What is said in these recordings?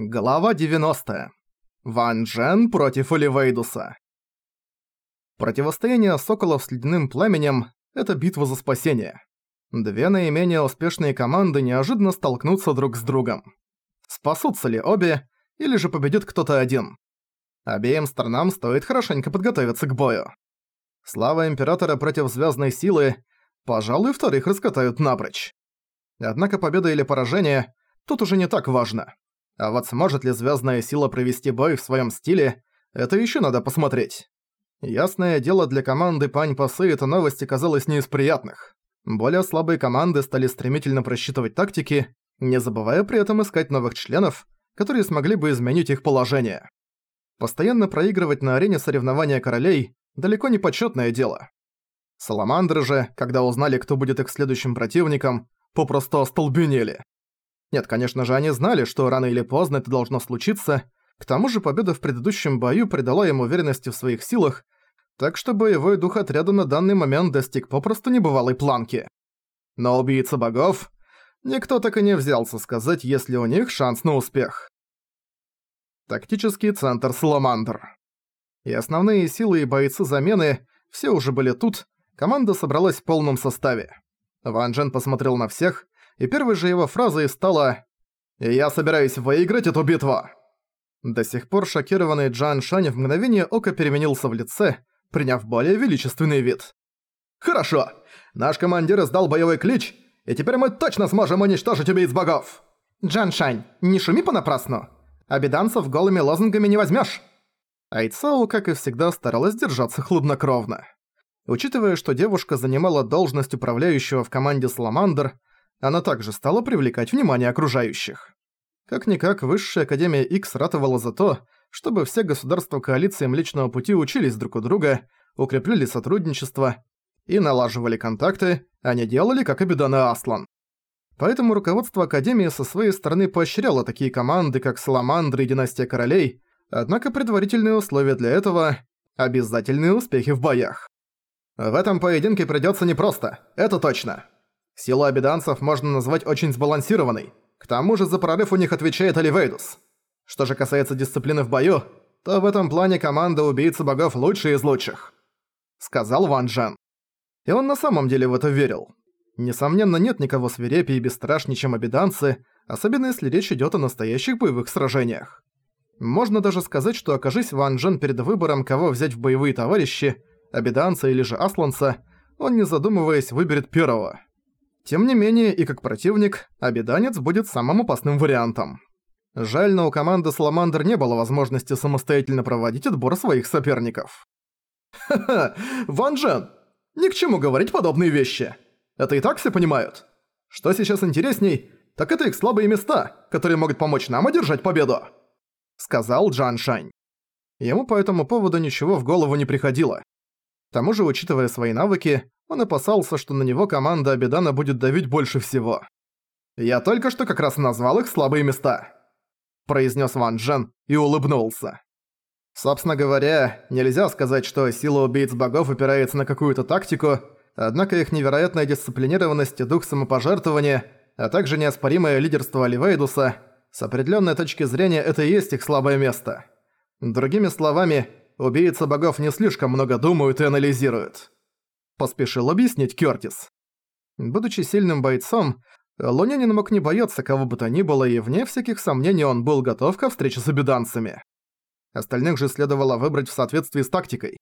Глава 90. Ван Джен против Оливейдуса. Противостояние соколов с ледяным пламенем – это битва за спасение. Две наименее успешные команды неожиданно столкнутся друг с другом. Спасутся ли обе, или же победит кто-то один? Обеим сторонам стоит хорошенько подготовиться к бою. Слава Императора против Звездной Силы, пожалуй, вторых раскатают напрочь. Однако победа или поражение – тут уже не так важно. А вот сможет ли Звездная Сила провести бой в своем стиле, это еще надо посмотреть. Ясное дело, для команды Пань Пасы эта новость оказалась не из приятных. Более слабые команды стали стремительно просчитывать тактики, не забывая при этом искать новых членов, которые смогли бы изменить их положение. Постоянно проигрывать на арене соревнования королей – далеко не почетное дело. Саламандры же, когда узнали, кто будет их следующим противником, попросту остолбенели. Нет, конечно же, они знали, что рано или поздно это должно случиться, к тому же победа в предыдущем бою придала им уверенности в своих силах, так что боевой дух отряда на данный момент достиг попросту небывалой планки. Но убийца богов... Никто так и не взялся сказать, есть ли у них шанс на успех. Тактический центр Саламандр. И основные силы и бойцы замены все уже были тут, команда собралась в полном составе. Ван Джен посмотрел на всех, и первой же его фразой стала «Я собираюсь выиграть эту битву!». До сих пор шокированный Джан Шань в мгновение ока переменился в лице, приняв более величественный вид. «Хорошо! Наш командир издал боевой клич, и теперь мы точно сможем уничтожить убийц богов!» «Джан Шань, не шуми понапрасну! Обиданцев голыми лозунгами не возьмёшь!» Айцао, как и всегда, старалась держаться хладнокровно. Учитывая, что девушка занимала должность управляющего в команде «Саламандр», она также стала привлекать внимание окружающих. Как-никак, Высшая Академия X ратовала за то, чтобы все государства коалиции Млечного Пути учились друг у друга, укрепляли сотрудничество и налаживали контакты, а не делали как Абидан и Аслан. Поэтому руководство Академии со своей стороны поощряло такие команды, как Саламандры и Династия Королей, однако предварительные условия для этого – обязательные успехи в боях. В этом поединке придётся непросто, это точно. Силу обиданцев можно назвать очень сбалансированной. К тому же за прорыв у них отвечает Оливейдус. Что же касается дисциплины в бою, то в этом плане команда убийцы богов лучшая из лучших. Сказал Ван Джен. И он на самом деле в это верил. Несомненно, нет никого свирепее и бесстрашнее, чем обиданцы, особенно если речь идет о настоящих боевых сражениях. Можно даже сказать, что окажись Ван Джен перед выбором, кого взять в боевые товарищи, обиданца или же асланца, он не задумываясь выберет первого. Тем не менее, и как противник, обеданец будет самым опасным вариантом. Жаль, но у команды Саламандр не было возможности самостоятельно проводить отбор своих соперников. «Ха-ха, Ван Джен, ни к чему говорить подобные вещи. Это и так все понимают. Что сейчас интересней, так это их слабые места, которые могут помочь нам одержать победу», — сказал Джан Шань. Ему по этому поводу ничего в голову не приходило. К тому же, учитывая свои навыки, он опасался, что на него команда Абидана будет давить больше всего. «Я только что как раз назвал их слабые места», – произнес Ван Джен и улыбнулся. Собственно говоря, нельзя сказать, что сила убийц богов опирается на какую-то тактику, однако их невероятная дисциплинированность и дух самопожертвования, а также неоспоримое лидерство Оливейдуса, с определенной точки зрения это и есть их слабое место. Другими словами, убийцы богов не слишком много думают и анализируют поспешил объяснить Кёртис. Будучи сильным бойцом, Лунянин мог не бояться кого бы то ни было, и вне всяких сомнений он был готов ко встрече с обиданцами. Остальных же следовало выбрать в соответствии с тактикой.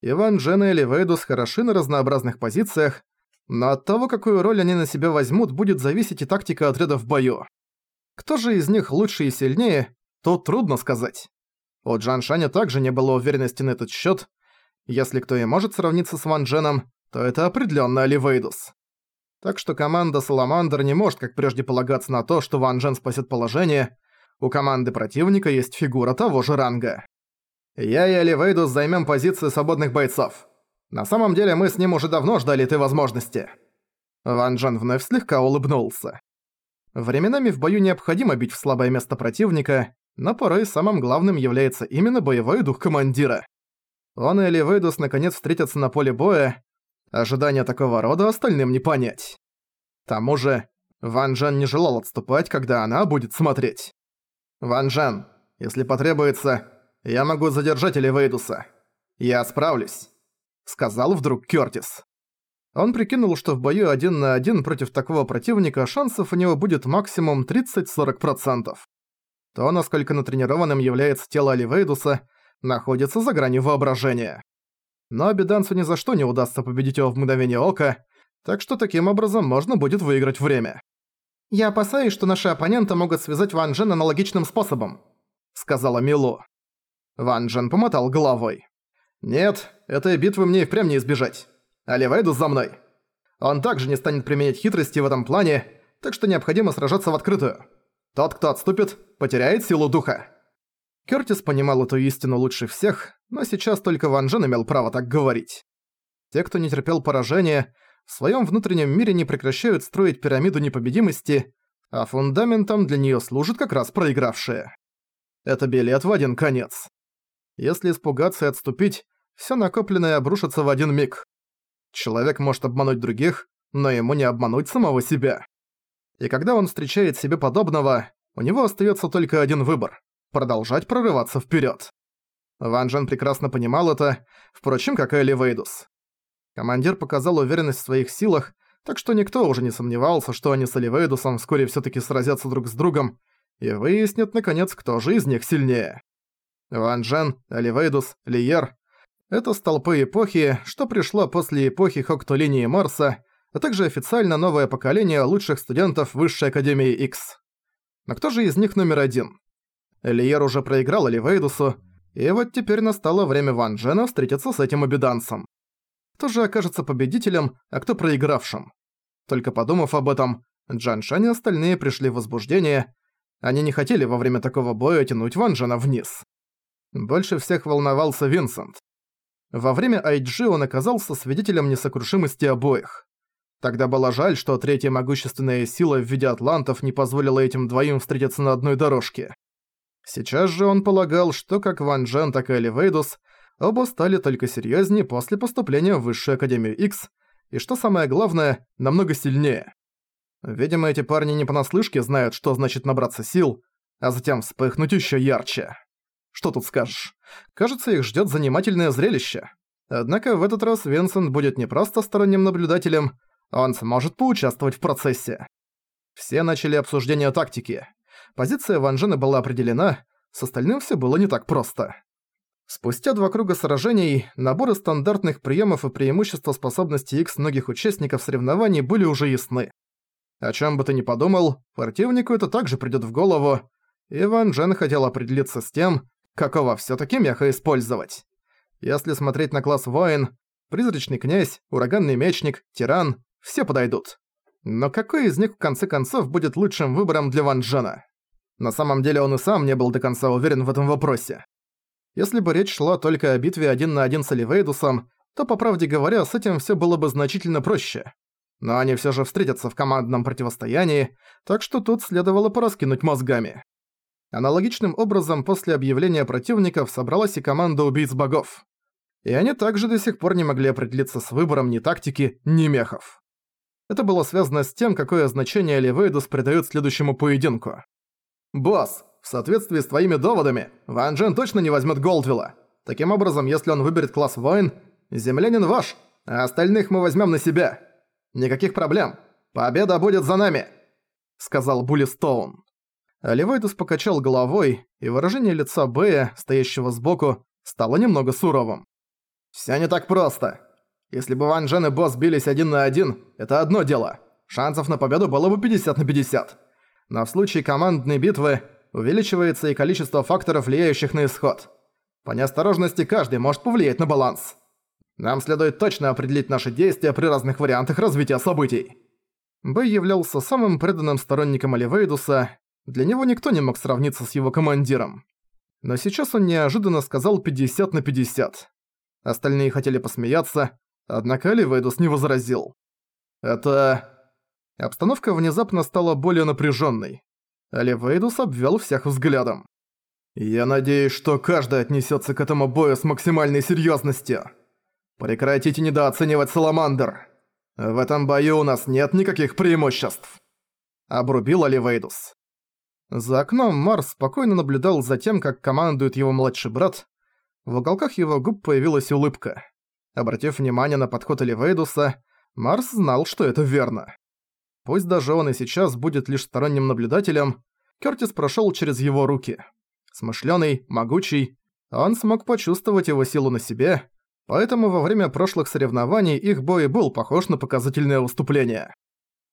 Иван, Джена или Вейдус хороши на разнообразных позициях, но от того, какую роль они на себя возьмут, будет зависеть и тактика отряда в бою. Кто же из них лучше и сильнее, то трудно сказать. У Джан Шаня также не было уверенности на этот счет, если кто и может сравниться с Ван Дженом, то это определенно Оливейдус. Так что команда Саламандр не может как прежде полагаться на то, что Ван Джен спасет положение. У команды противника есть фигура того же ранга. Я и Оливейдус займем позиции свободных бойцов. На самом деле мы с ним уже давно ждали этой возможности. Ван Джен вновь слегка улыбнулся. Временами в бою необходимо бить в слабое место противника, но порой самым главным является именно боевой дух командира. Он и Эливейдус наконец встретятся на поле боя. Ожидания такого рода остальным не понять. К тому же, Ван Джен не желал отступать, когда она будет смотреть. «Ван Жен, если потребуется, я могу задержать Эливейдуса. Я справлюсь», — сказал вдруг Кёртис. Он прикинул, что в бою один на один против такого противника шансов у него будет максимум 30-40%. То, насколько натренированным является тело Оливейдуса, находится за гранью воображения. Но Абиданцу ни за что не удастся победить его в мгновение ока, так что таким образом можно будет выиграть время. «Я опасаюсь, что наши оппоненты могут связать Ван Джен аналогичным способом», — сказала Милу. Ван Джен помотал головой. «Нет, этой битвы мне и впрямь не избежать. Оливейдус за мной. Он также не станет применять хитрости в этом плане, так что необходимо сражаться в открытую. Тот, кто отступит, потеряет силу духа. Кёртис понимал эту истину лучше всех, но сейчас только Ван Джен имел право так говорить. Те, кто не терпел поражения, в своем внутреннем мире не прекращают строить пирамиду непобедимости, а фундаментом для нее служат как раз проигравшие. Это билет в один конец. Если испугаться и отступить, все накопленное обрушится в один миг. Человек может обмануть других, но ему не обмануть самого себя. И когда он встречает себе подобного, у него остается только один выбор – продолжать прорываться вперед. Ван Джен прекрасно понимал это, впрочем, как и Эли Вейдус. Командир показал уверенность в своих силах, так что никто уже не сомневался, что они с Оливейдусом вскоре все таки сразятся друг с другом и выяснят, наконец, кто же из них сильнее. Ван Джен, Оливейдус, Лиер это столпы эпохи, что пришло после эпохи Хоктолинии Марса, а также официально новое поколение лучших студентов Высшей Академии X. Но кто же из них номер один? Элиер уже проиграл Эливейдусу, и вот теперь настало время Ван Джена встретиться с этим обиданцем. Кто же окажется победителем, а кто проигравшим? Только подумав об этом, Джан Шань и остальные пришли в возбуждение. Они не хотели во время такого боя тянуть Ван Джена вниз. Больше всех волновался Винсент. Во время Айджи он оказался свидетелем несокрушимости обоих. Тогда было жаль, что третья могущественная сила в виде атлантов не позволила этим двоим встретиться на одной дорожке. Сейчас же он полагал, что как Ван Джен, так и Эливейдус оба стали только серьезнее после поступления в Высшую Академию X, и что самое главное, намного сильнее. Видимо, эти парни не понаслышке знают, что значит набраться сил, а затем вспыхнуть еще ярче. Что тут скажешь? Кажется, их ждет занимательное зрелище. Однако в этот раз Винсент будет не просто сторонним наблюдателем, он сможет поучаствовать в процессе. Все начали обсуждение тактики. Позиция Ван Джена была определена, с остальным все было не так просто. Спустя два круга сражений, наборы стандартных приемов и преимущества способностей X многих участников соревнований были уже ясны. О чем бы ты ни подумал, противнику это также придет в голову, и Ван Джен хотел определиться с тем, какого всё-таки меха использовать. Если смотреть на класс воин, призрачный князь, ураганный мечник, тиран – все подойдут. Но какой из них в конце концов будет лучшим выбором для Ван Джена? На самом деле он и сам не был до конца уверен в этом вопросе. Если бы речь шла только о битве один на один с Оливейдусом, то, по правде говоря, с этим всё было бы значительно проще. Но они всё же встретятся в командном противостоянии, так что тут следовало пораскинуть мозгами. Аналогичным образом после объявления противников собралась и команда убийц богов. И они также до сих пор не могли определиться с выбором ни тактики, ни мехов. Это было связано с тем, какое значение Ливейдус придает следующему поединку. «Босс, в соответствии с твоими доводами, Ван Джен точно не возьмет Голдвилла. Таким образом, если он выберет класс воин, землянин ваш, а остальных мы возьмем на себя. Никаких проблем. Победа будет за нами», — сказал Булли Стоун. Левайдус покачал головой, и выражение лица Бэя, стоящего сбоку, стало немного суровым. «Всё не так просто. Если бы Ван Джен и босс бились один на один, это одно дело. Шансов на победу было бы 50 на 50. Но в случае командной битвы увеличивается и количество факторов, влияющих на исход. По неосторожности каждый может повлиять на баланс. Нам следует точно определить наши действия при разных вариантах развития событий». Бэй являлся самым преданным сторонником Оливейдуса, для него никто не мог сравниться с его командиром. Но сейчас он неожиданно сказал 50 на 50. Остальные хотели посмеяться, однако Оливейдус не возразил. Это... Обстановка внезапно стала более напряженной. Оливейдус обвел всех взглядом. «Я надеюсь, что каждый отнесется к этому бою с максимальной серьезностью. Прекратите недооценивать Саламандр. В этом бою у нас нет никаких преимуществ», — обрубил Оливейдус. За окном Марс спокойно наблюдал за тем, как командует его младший брат. В уголках его губ появилась улыбка. Обратив внимание на подход Эливейдуса, Марс знал, что это верно. Пусть даже он и сейчас будет лишь сторонним наблюдателем, Кёртис прошёл через его руки. Смышлёный, могучий, он смог почувствовать его силу на себе, поэтому во время прошлых соревнований их бой был похож на показательное выступление.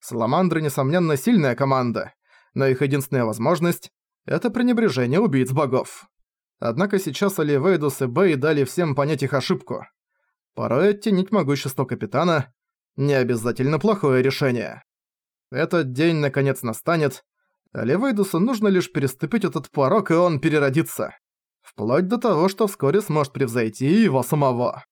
Саламандры, несомненно, сильная команда, но их единственная возможность – это пренебрежение убийц богов. Однако сейчас Оливейдус и Бэй дали всем понять их ошибку. Порой оттенить могущество капитана – не обязательно плохое решение. Этот день наконец настанет. Оливейдусу нужно лишь переступить этот порог, и он переродится. Вплоть до того, что вскоре сможет превзойти его самого.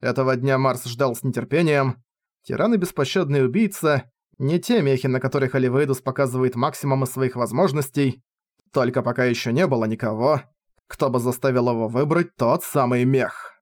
Этого дня Марс ждал с нетерпением. Тиран и беспощадный убийца – не те мехи, на которых Оливейдус показывает максимум из своих возможностей, только пока еще не было никого, кто бы заставил его выбрать тот самый мех.